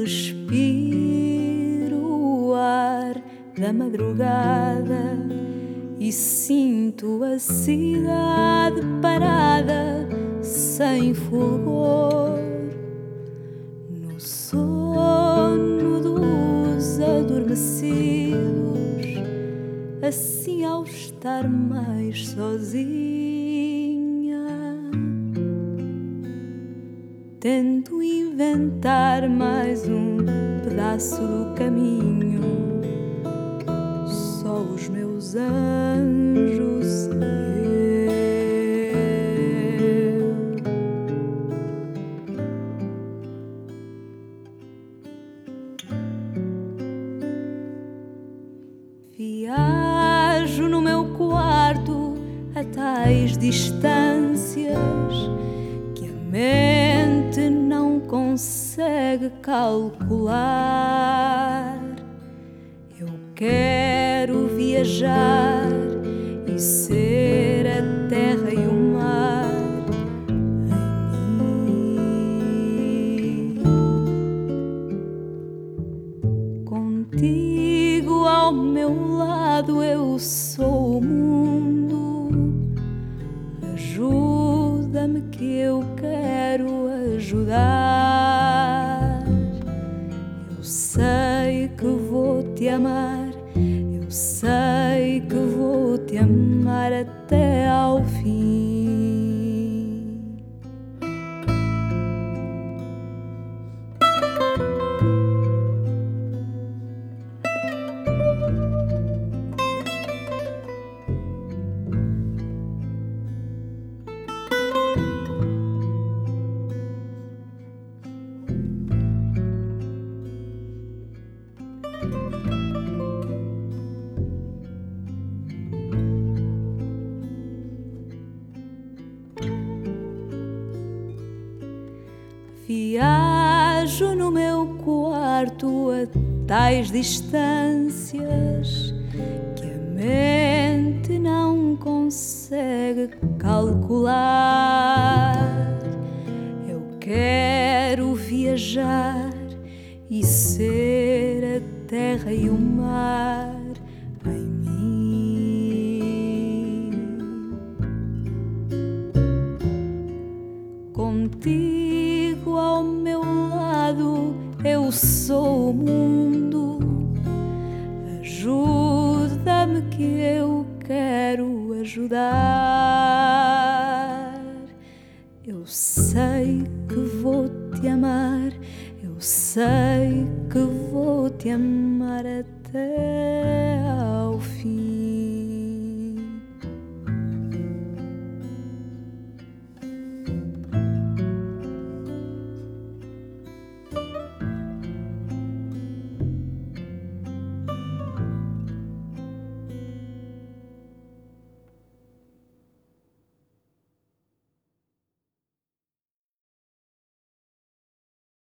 respiro o ar da madrugada e sinto a cidade parada sem fulgor. No sono dos adormecidos, assim ao estar mais sozinha, tento inventar mais um pedaço do caminho. Só os meus anjos. Viajo no meu quarto a tais distâncias que a consegue calcular. Eu quero viajar e ser a terra e o mar em mim. Contigo ao meu lado eu sou o mundo. Ajuda-me que eu quero ajudar. Te amar. Eu sei que vou te amar até ao fim. Viajo no meu quarto a tais distâncias que a mente não consegue calcular. Eu quero viajar e ser a terra e o mar. Contigo eu sou o mundo. Ajuda-me que eu quero ajudar. Eu sei que vou te amar, eu sei que vou te amar até